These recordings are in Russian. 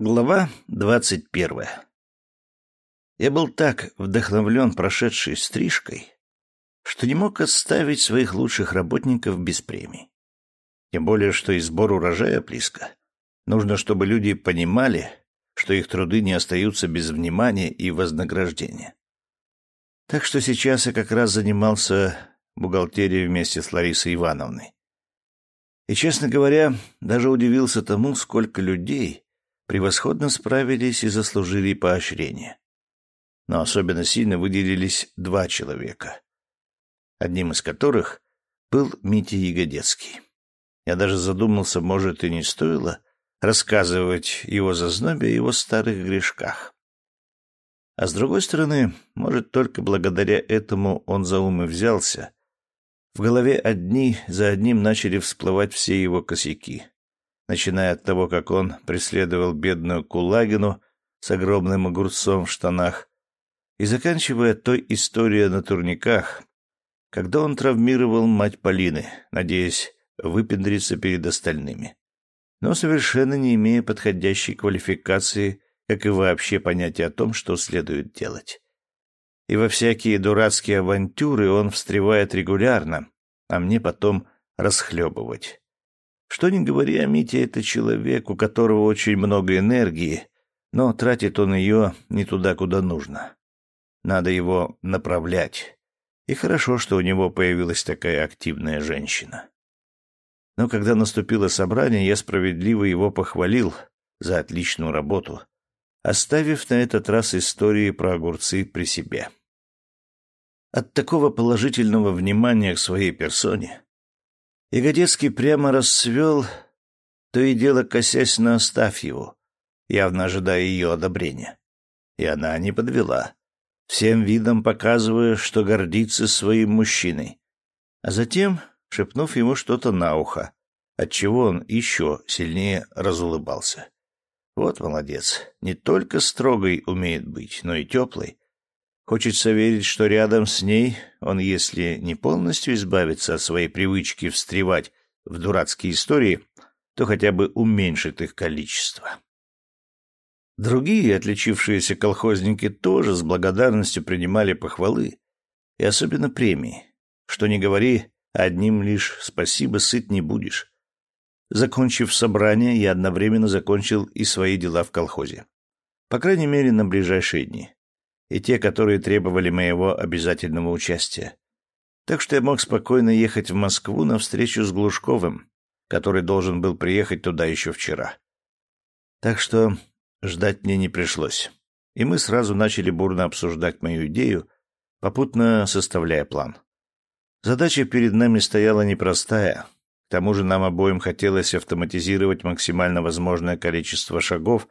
Глава двадцать первая. Я был так вдохновлен прошедшей стрижкой, что не мог оставить своих лучших работников без премий. Тем более, что и сбор урожая близко. Нужно, чтобы люди понимали, что их труды не остаются без внимания и вознаграждения. Так что сейчас я как раз занимался бухгалтерией вместе с Ларисой Ивановной. И, честно говоря, даже удивился тому, сколько людей превосходно справились и заслужили поощрение. Но особенно сильно выделились два человека, одним из которых был Митя Ягодецкий. Я даже задумался, может, и не стоило рассказывать его зазнобе о его старых грешках. А с другой стороны, может, только благодаря этому он за ум и взялся. В голове одни за одним начали всплывать все его косяки начиная от того, как он преследовал бедную Кулагину с огромным огурцом в штанах, и заканчивая той историей на турниках, когда он травмировал мать Полины, надеясь выпендриться перед остальными, но совершенно не имея подходящей квалификации, как и вообще понятия о том, что следует делать. И во всякие дурацкие авантюры он встревает регулярно, а мне потом расхлебывать. Что ни говори, а Митя — это человек, у которого очень много энергии, но тратит он ее не туда, куда нужно. Надо его направлять. И хорошо, что у него появилась такая активная женщина. Но когда наступило собрание, я справедливо его похвалил за отличную работу, оставив на этот раз истории про огурцы при себе. От такого положительного внимания к своей персоне Ягодецкий прямо расцвел, то и дело косясь на Астафьеву, явно ожидая ее одобрения. И она не подвела, всем видом показывая, что гордится своим мужчиной. А затем, шепнув ему что-то на ухо, отчего он еще сильнее разулыбался. Вот молодец, не только строгой умеет быть, но и теплой, Хочется верить, что рядом с ней он, если не полностью избавится от своей привычки встревать в дурацкие истории, то хотя бы уменьшит их количество. Другие отличившиеся колхозники тоже с благодарностью принимали похвалы, и особенно премии. Что не говори, одним лишь спасибо сыт не будешь. Закончив собрание, я одновременно закончил и свои дела в колхозе. По крайней мере, на ближайшие дни и те, которые требовали моего обязательного участия. Так что я мог спокойно ехать в Москву на встречу с Глушковым, который должен был приехать туда еще вчера. Так что ждать мне не пришлось. И мы сразу начали бурно обсуждать мою идею, попутно составляя план. Задача перед нами стояла непростая. К тому же нам обоим хотелось автоматизировать максимально возможное количество шагов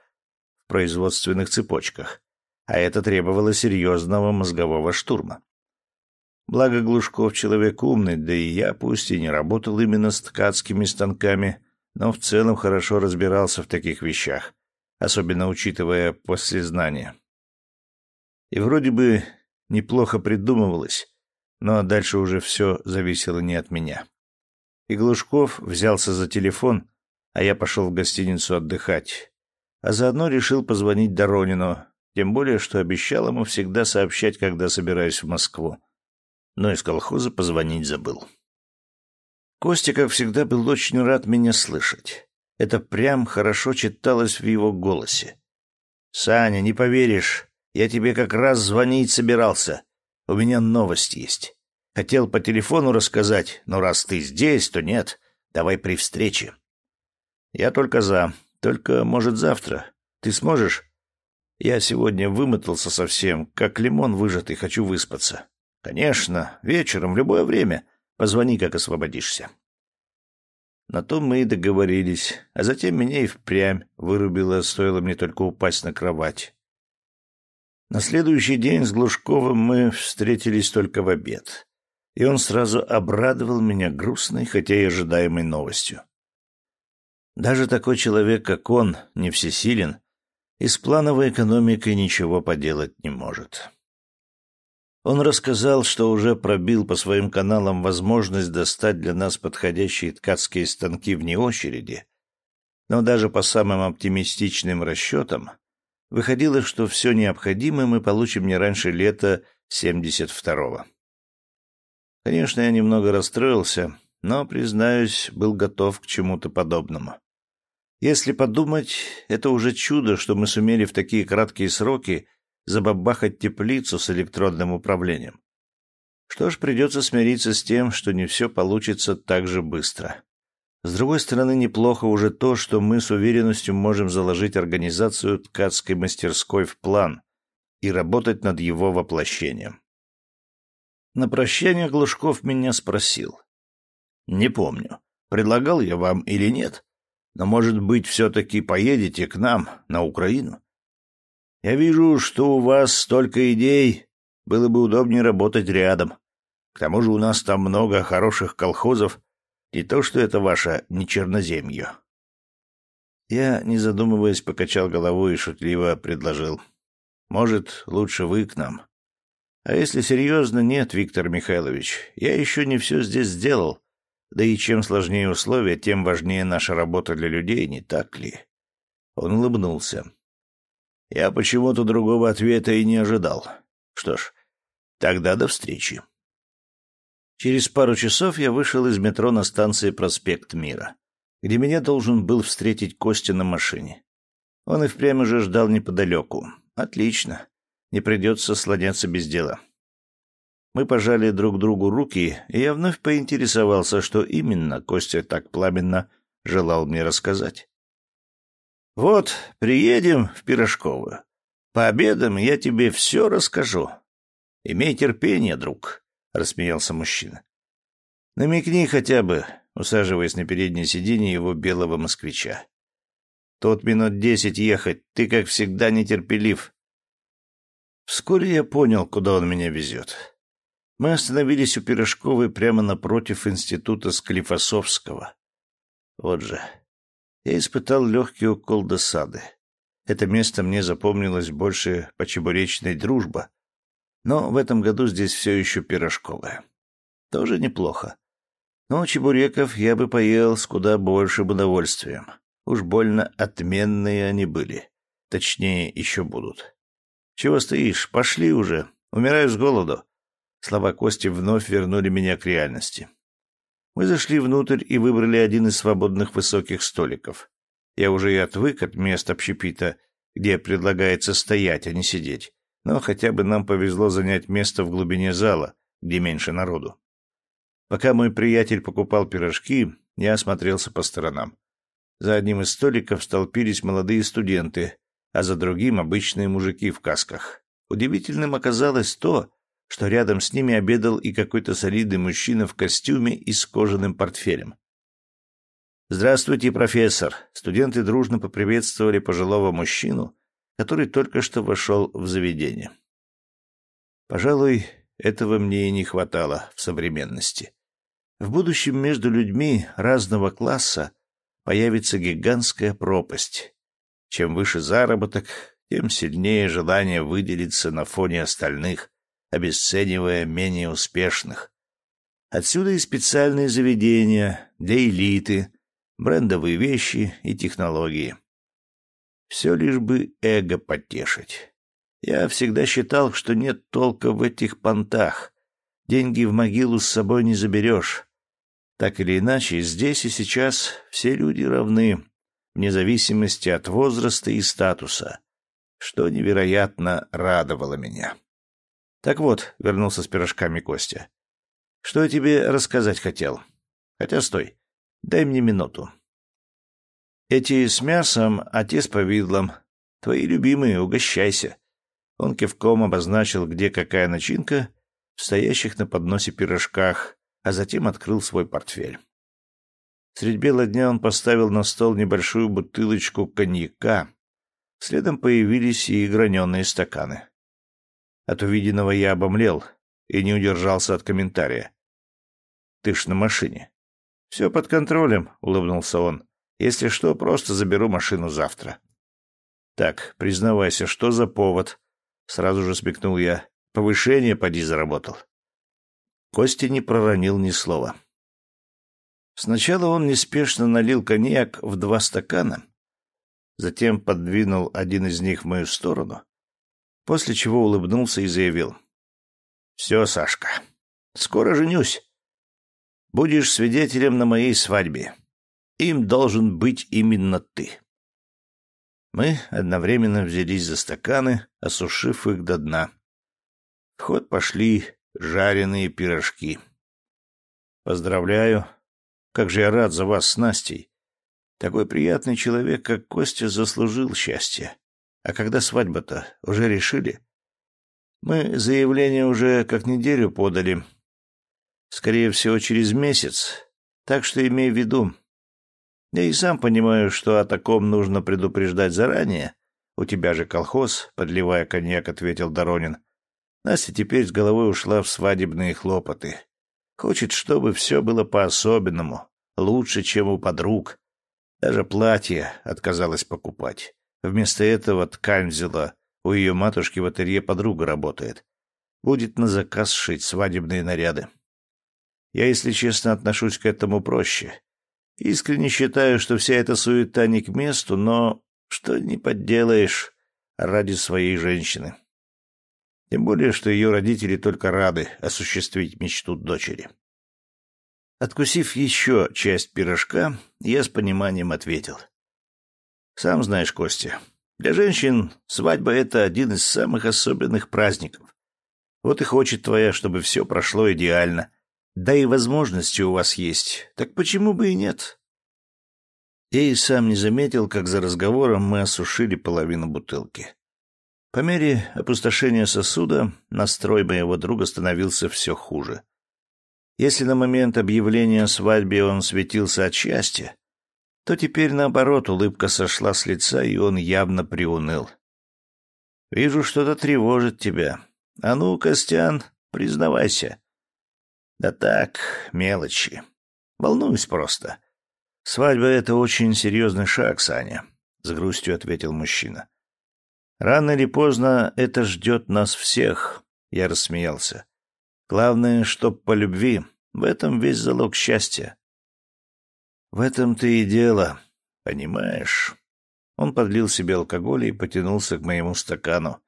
в производственных цепочках а это требовало серьезного мозгового штурма. Благо Глушков человек умный, да и я, пусть и не работал именно с ткацкими станками, но в целом хорошо разбирался в таких вещах, особенно учитывая послезнание. И вроде бы неплохо придумывалось, но дальше уже все зависело не от меня. И Глушков взялся за телефон, а я пошел в гостиницу отдыхать, а заодно решил позвонить Доронину, тем более, что обещал ему всегда сообщать, когда собираюсь в Москву. Но из колхоза позвонить забыл. Костя, как всегда, был очень рад меня слышать. Это прям хорошо читалось в его голосе. «Саня, не поверишь, я тебе как раз звонить собирался. У меня новость есть. Хотел по телефону рассказать, но раз ты здесь, то нет. Давай при встрече». «Я только за. Только, может, завтра. Ты сможешь?» Я сегодня вымотался совсем, как лимон выжатый, хочу выспаться. Конечно, вечером, в любое время. Позвони, как освободишься. На том мы и договорились, а затем меня и впрямь вырубило, стоило мне только упасть на кровать. На следующий день с Глушковым мы встретились только в обед, и он сразу обрадовал меня грустной, хотя и ожидаемой новостью. Даже такой человек, как он, не всесилен, и с плановой экономикой ничего поделать не может. Он рассказал, что уже пробил по своим каналам возможность достать для нас подходящие ткацкие станки вне очереди, Но даже по самым оптимистичным расчетам выходило, что все необходимое мы получим не раньше лета 72-го. Конечно, я немного расстроился, но, признаюсь, был готов к чему-то подобному. Если подумать, это уже чудо, что мы сумели в такие краткие сроки забабахать теплицу с электронным управлением. Что ж, придется смириться с тем, что не все получится так же быстро. С другой стороны, неплохо уже то, что мы с уверенностью можем заложить организацию ткацкой мастерской в план и работать над его воплощением. На прощание Глушков меня спросил. «Не помню, предлагал я вам или нет, но, может быть, все-таки поедете к нам, на Украину? Я вижу, что у вас столько идей, было бы удобнее работать рядом. К тому же у нас там много хороших колхозов, не то, что это ваше не черноземье. Я, не задумываясь, покачал головой и шутливо предложил. Может, лучше вы к нам? А если серьезно, нет, Виктор Михайлович. Я еще не все здесь сделал. Да и чем сложнее условия, тем важнее наша работа для людей, не так ли? Он улыбнулся. Я почему-то другого ответа и не ожидал. Что ж, тогда до встречи. Через пару часов я вышел из метро на станции Проспект Мира, где меня должен был встретить Костя на машине. Он и впрямь уже ждал неподалеку. Отлично. Не придется слоняться без дела. Мы пожали друг другу руки, и я вновь поинтересовался, что именно Костя так пламенно желал мне рассказать. «Вот, приедем в Пирожковую. Пообедаем, я тебе все расскажу. Имей терпение, друг». — рассмеялся мужчина. «Намекни хотя бы», усаживаясь на переднее сиденье его белого москвича. «Тут минут десять ехать, ты, как всегда, нетерпелив». Вскоре я понял, куда он меня везет. Мы остановились у Пирожковой прямо напротив института Склифосовского. Вот же. Я испытал легкий укол досады. Это место мне запомнилось больше по чебуречной дружба, но в этом году здесь все еще пирожковое. Тоже неплохо. Но чебуреков я бы поел с куда большим удовольствием. Уж больно отменные они были. Точнее, еще будут. Чего стоишь? Пошли уже. Умираю с голоду. Слова Кости вновь вернули меня к реальности. Мы зашли внутрь и выбрали один из свободных высоких столиков. Я уже и отвык от мест общепита, где предлагается стоять, а не сидеть но хотя бы нам повезло занять место в глубине зала, где меньше народу. Пока мой приятель покупал пирожки, я осмотрелся по сторонам. За одним из столиков столпились молодые студенты, а за другим — обычные мужики в касках. Удивительным оказалось то, что рядом с ними обедал и какой-то солидный мужчина в костюме и с кожаным портфелем. «Здравствуйте, профессор!» Студенты дружно поприветствовали пожилого мужчину, который только что вошел в заведение. Пожалуй, этого мне и не хватало в современности. В будущем между людьми разного класса появится гигантская пропасть. Чем выше заработок, тем сильнее желание выделиться на фоне остальных, обесценивая менее успешных. Отсюда и специальные заведения для элиты, брендовые вещи и технологии. Все лишь бы эго потешить. Я всегда считал, что нет толка в этих понтах. Деньги в могилу с собой не заберешь. Так или иначе, здесь и сейчас все люди равны, вне зависимости от возраста и статуса, что невероятно радовало меня. Так вот, вернулся с пирожками Костя. Что я тебе рассказать хотел? Хотя стой, дай мне минуту. Эти с мясом, а те с повидлом. Твои любимые, угощайся. Он кивком обозначил, где какая начинка, в стоящих на подносе пирожках, а затем открыл свой портфель. Средь бела дня он поставил на стол небольшую бутылочку коньяка. Следом появились и граненые стаканы. От увиденного я обомлел и не удержался от комментария. «Ты ж на машине». «Все под контролем», — улыбнулся он. Если что, просто заберу машину завтра. Так, признавайся, что за повод? Сразу же смекнул я. Повышение поди заработал. Костя не проронил ни слова. Сначала он неспешно налил коньяк в два стакана, затем подвинул один из них в мою сторону, после чего улыбнулся и заявил. «Все, Сашка, скоро женюсь. Будешь свидетелем на моей свадьбе. Им должен быть именно ты». Мы одновременно взялись за стаканы, осушив их до дна. В ход пошли жареные пирожки. «Поздравляю. Как же я рад за вас с Настей. Такой приятный человек, как Костя, заслужил счастье. А когда свадьба-то? Уже решили?» «Мы заявление уже как неделю подали. Скорее всего, через месяц. Так что имей в виду, я и сам понимаю, что о таком нужно предупреждать заранее. У тебя же колхоз, подливая коньяк, ответил Доронин. Настя теперь с головой ушла в свадебные хлопоты. Хочет, чтобы все было по-особенному, лучше, чем у подруг. Даже платье отказалась покупать. Вместо этого ткань. У ее матушки в ателье подруга работает. Будет на заказ шить свадебные наряды. Я, если честно, отношусь к этому проще. Искренне считаю, что вся эта суета не к месту, но что не подделаешь ради своей женщины. Тем более, что ее родители только рады осуществить мечту дочери. Откусив еще часть пирожка, я с пониманием ответил. «Сам знаешь, Костя, для женщин свадьба — это один из самых особенных праздников. Вот и хочет твоя, чтобы все прошло идеально, да и возможности у вас есть, так почему бы и нет? Я и сам не заметил, как за разговором мы осушили половину бутылки. По мере опустошения сосуда настрой моего друга становился все хуже. Если на момент объявления о свадьбе он светился от счастья, то теперь, наоборот, улыбка сошла с лица, и он явно приуныл. «Вижу, что-то тревожит тебя. А ну, Костян, признавайся, да так, мелочи. Волнуюсь просто. Свадьба — это очень серьезный шаг, Саня, — с грустью ответил мужчина. Рано или поздно это ждет нас всех, — я рассмеялся. Главное, чтоб по любви. В этом весь залог счастья. В этом-то и дело, понимаешь. Он подлил себе алкоголь и потянулся к моему стакану,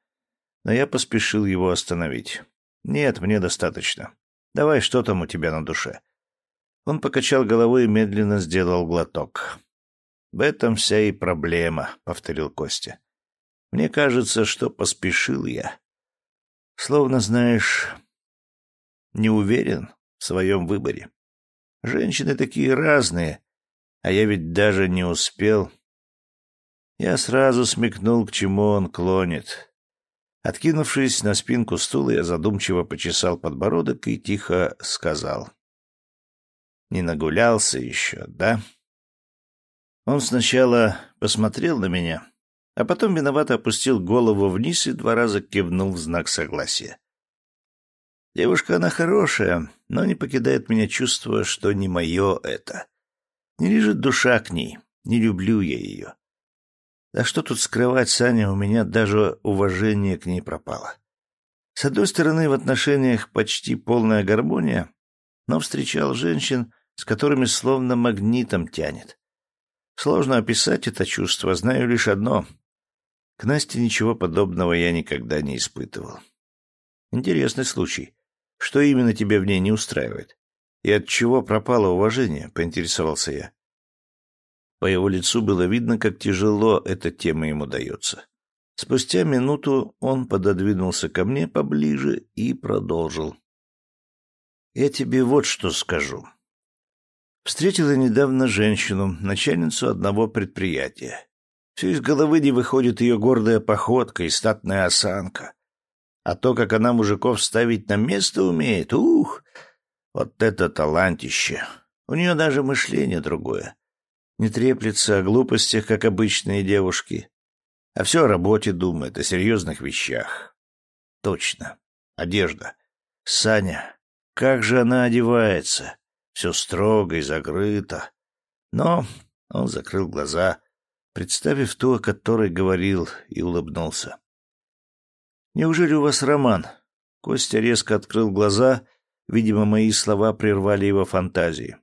но я поспешил его остановить. Нет, мне достаточно. Давай, что там у тебя на душе?» Он покачал головой и медленно сделал глоток. «В этом вся и проблема», — повторил Костя. «Мне кажется, что поспешил я. Словно, знаешь, не уверен в своем выборе. Женщины такие разные, а я ведь даже не успел. Я сразу смекнул, к чему он клонит. Откинувшись на спинку стула, я задумчиво почесал подбородок и тихо сказал. «Не нагулялся еще, да?» Он сначала посмотрел на меня, а потом виновато опустил голову вниз и два раза кивнул в знак согласия. Девушка она хорошая, но не покидает меня чувство, что не мое это. Не лежит душа к ней, не люблю я ее. Да что тут скрывать, Саня, у меня даже уважение к ней пропало. С одной стороны, в отношениях почти полная гармония, но встречал женщин, с которыми словно магнитом тянет. Сложно описать это чувство, знаю лишь одно. К Насте ничего подобного я никогда не испытывал. Интересный случай. Что именно тебя в ней не устраивает? И от чего пропало уважение, поинтересовался я. По его лицу было видно, как тяжело эта тема ему дается. Спустя минуту он пододвинулся ко мне поближе и продолжил. «Я тебе вот что скажу. Встретила недавно женщину, начальницу одного предприятия. Все из головы не выходит ее гордая походка и статная осанка. А то, как она мужиков ставить на место умеет, ух, вот это талантище. У нее даже мышление другое не треплется о глупостях, как обычные девушки, а все о работе думает, о серьезных вещах. Точно. Одежда. Саня, как же она одевается. Все строго и закрыто. Но он закрыл глаза, представив ту, о которой говорил, и улыбнулся. «Неужели у вас роман?» Костя резко открыл глаза. Видимо, мои слова прервали его фантазии.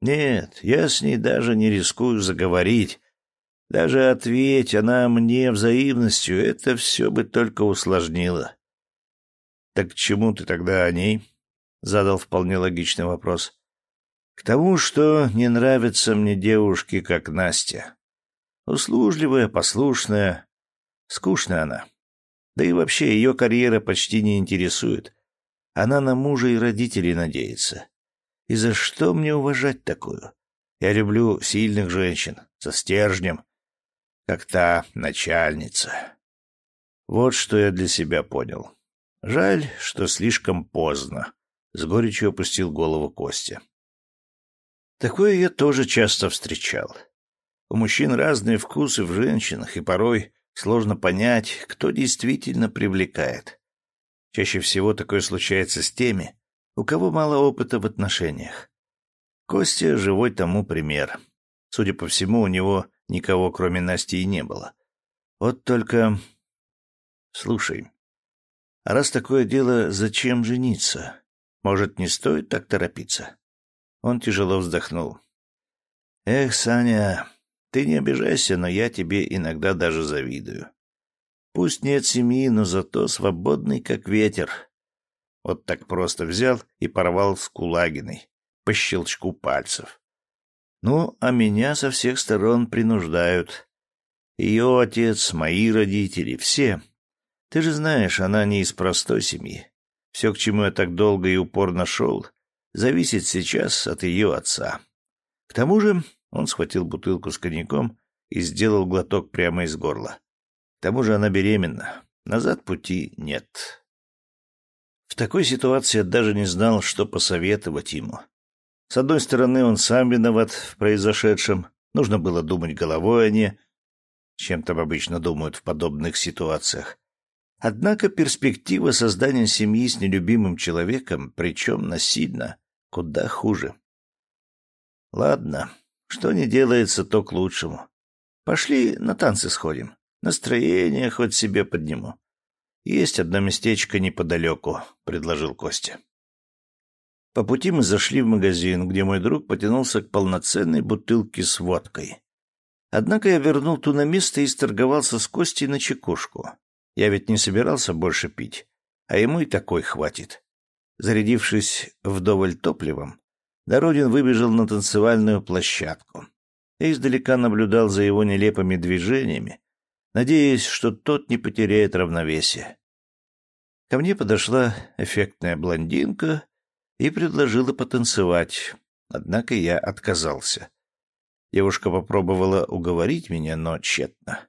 Нет, я с ней даже не рискую заговорить. Даже ответь она мне взаимностью, это все бы только усложнило. Так к чему ты тогда о ней? Задал вполне логичный вопрос. К тому, что не нравятся мне девушки, как Настя. Услужливая, послушная, скучная она. Да и вообще ее карьера почти не интересует. Она на мужа и родителей надеется. И за что мне уважать такую? Я люблю сильных женщин, со стержнем, как та начальница. Вот что я для себя понял. Жаль, что слишком поздно. С горечью опустил голову Костя. Такое я тоже часто встречал. У мужчин разные вкусы в женщинах, и порой сложно понять, кто действительно привлекает. Чаще всего такое случается с теми, у кого мало опыта в отношениях. Костя — живой тому пример. Судя по всему, у него никого, кроме Насти, и не было. Вот только... Слушай, а раз такое дело, зачем жениться? Может, не стоит так торопиться? Он тяжело вздохнул. Эх, Саня, ты не обижайся, но я тебе иногда даже завидую. Пусть нет семьи, но зато свободный, как ветер. Вот так просто взял и порвал с Кулагиной по щелчку пальцев. Ну, а меня со всех сторон принуждают. Ее отец, мои родители, все. Ты же знаешь, она не из простой семьи. Все, к чему я так долго и упорно шел, зависит сейчас от ее отца. К тому же он схватил бутылку с коньяком и сделал глоток прямо из горла. К тому же она беременна. Назад пути нет. В такой ситуации я даже не знал, что посоветовать ему. С одной стороны, он сам виноват в произошедшем. Нужно было думать головой, а не... Чем там обычно думают в подобных ситуациях. Однако перспектива создания семьи с нелюбимым человеком, причем насильно, куда хуже. Ладно, что не делается, то к лучшему. Пошли на танцы сходим. Настроение хоть себе подниму. Есть одно местечко неподалеку, — предложил Костя. По пути мы зашли в магазин, где мой друг потянулся к полноценной бутылке с водкой. Однако я вернул ту на место и сторговался с Костей на чекушку. Я ведь не собирался больше пить, а ему и такой хватит. Зарядившись вдоволь топливом, Дородин выбежал на танцевальную площадку. Я издалека наблюдал за его нелепыми движениями, надеясь, что тот не потеряет равновесие. Ко мне подошла эффектная блондинка и предложила потанцевать, однако я отказался. Девушка попробовала уговорить меня, но тщетно.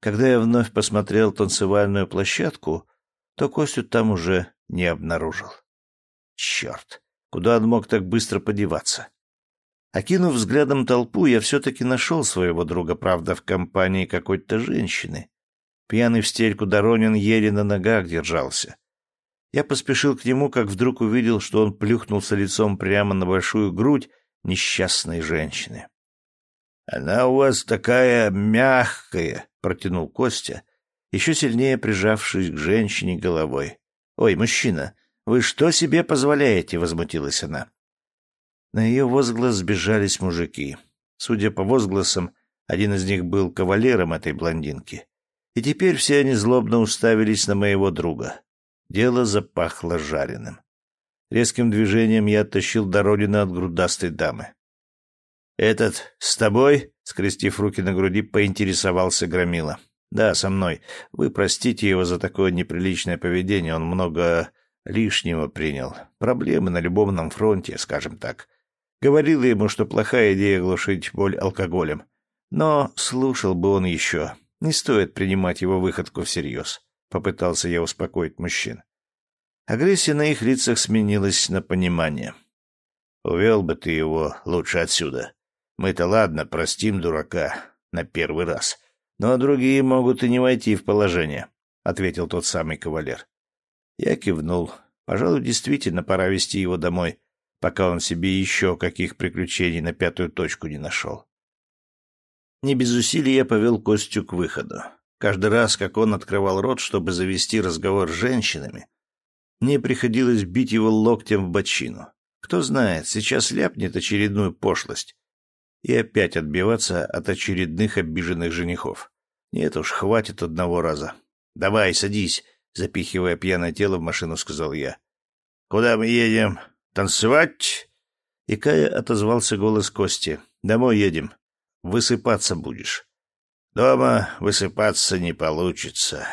Когда я вновь посмотрел танцевальную площадку, то Костю там уже не обнаружил. Черт, куда он мог так быстро подеваться? Окинув взглядом толпу, я все-таки нашел своего друга, правда, в компании какой-то женщины. Пьяный в стельку Доронин еле на ногах держался. Я поспешил к нему, как вдруг увидел, что он плюхнулся лицом прямо на большую грудь несчастной женщины. — Она у вас такая мягкая, — протянул Костя, еще сильнее прижавшись к женщине головой. — Ой, мужчина, вы что себе позволяете? — возмутилась она. На ее возглас сбежались мужики. Судя по возгласам, один из них был кавалером этой блондинки. И теперь все они злобно уставились на моего друга. Дело запахло жареным. Резким движением я оттащил Дородина от грудастой дамы. «Этот с тобой?» — скрестив руки на груди, поинтересовался Громила. «Да, со мной. Вы простите его за такое неприличное поведение. Он много лишнего принял. Проблемы на любовном фронте, скажем так. Говорила ему, что плохая идея глушить боль алкоголем. Но слушал бы он еще. Не стоит принимать его выходку всерьез. Попытался я успокоить мужчин. Агрессия на их лицах сменилась на понимание. «Увел бы ты его лучше отсюда. Мы-то ладно, простим дурака на первый раз. Но другие могут и не войти в положение», — ответил тот самый кавалер. Я кивнул. Пожалуй, действительно пора вести его домой, пока он себе еще каких приключений на пятую точку не нашел. Не без усилий я повел Костю к выходу. Каждый раз, как он открывал рот, чтобы завести разговор с женщинами, мне приходилось бить его локтем в бочину. Кто знает, сейчас ляпнет очередную пошлость. И опять отбиваться от очередных обиженных женихов. Нет уж, хватит одного раза. Давай, садись, запихивая пьяное тело в машину, сказал я. Куда мы едем? Танцевать? И Кая отозвался голос Кости. Домой едем. Высыпаться будешь. Дома высыпаться не получится.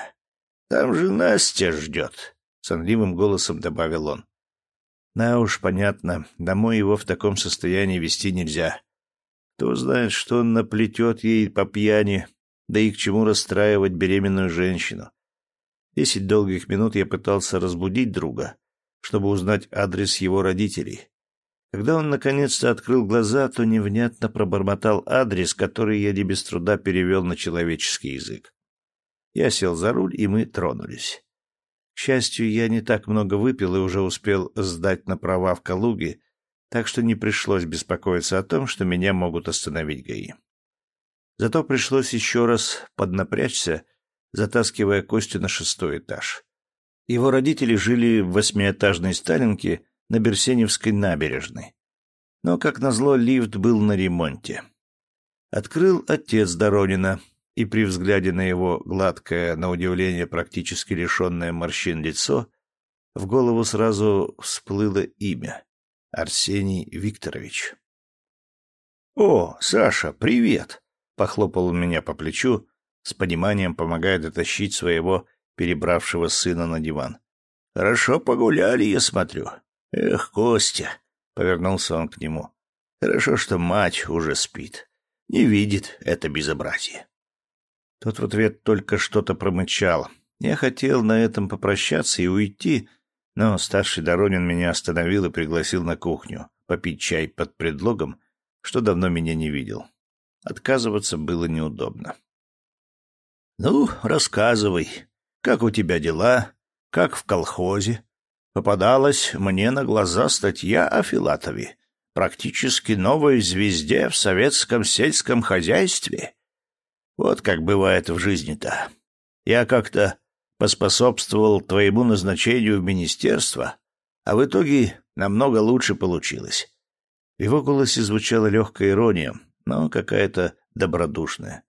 Там же Настя ждет, — сонливым голосом добавил он. На уж, понятно, домой его в таком состоянии вести нельзя. Кто знает, что он наплетет ей по пьяни, да и к чему расстраивать беременную женщину. Десять долгих минут я пытался разбудить друга, чтобы узнать адрес его родителей. Когда он наконец-то открыл глаза, то невнятно пробормотал адрес, который я не без труда перевел на человеческий язык. Я сел за руль, и мы тронулись. К счастью, я не так много выпил и уже успел сдать на права в Калуге, так что не пришлось беспокоиться о том, что меня могут остановить ГАИ. Зато пришлось еще раз поднапрячься, затаскивая Костю на шестой этаж. Его родители жили в восьмиэтажной Сталинке на Берсеневской набережной. Но, как назло, лифт был на ремонте. Открыл отец Доронина, и при взгляде на его гладкое, на удивление практически лишенное морщин лицо, в голову сразу всплыло имя — Арсений Викторович. «О, Саша, привет!» — похлопал меня по плечу, с пониманием помогая дотащить своего перебравшего сына на диван. «Хорошо погуляли, я смотрю. Эх, Костя!» — повернулся он к нему. «Хорошо, что мать уже спит. Не видит это безобразие». Тот в ответ только что-то промычал. Я хотел на этом попрощаться и уйти, но старший Доронин меня остановил и пригласил на кухню попить чай под предлогом, что давно меня не видел. Отказываться было неудобно. «Ну, рассказывай, как у тебя дела? Как в колхозе?» Попадалась мне на глаза статья о Филатове, практически новой звезде в советском сельском хозяйстве. Вот как бывает в жизни-то. Я как-то поспособствовал твоему назначению в министерство, а в итоге намного лучше получилось. В его голосе звучала легкая ирония, но какая-то добродушная.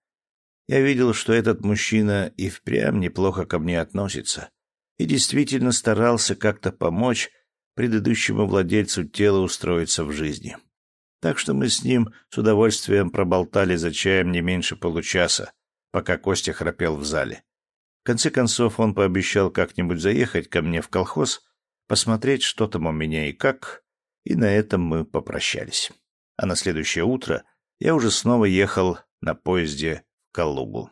Я видел, что этот мужчина и впрямь неплохо ко мне относится и действительно старался как-то помочь предыдущему владельцу тела устроиться в жизни. Так что мы с ним с удовольствием проболтали за чаем не меньше получаса, пока Костя храпел в зале. В конце концов он пообещал как-нибудь заехать ко мне в колхоз, посмотреть, что там у меня и как, и на этом мы попрощались. А на следующее утро я уже снова ехал на поезде Калугу.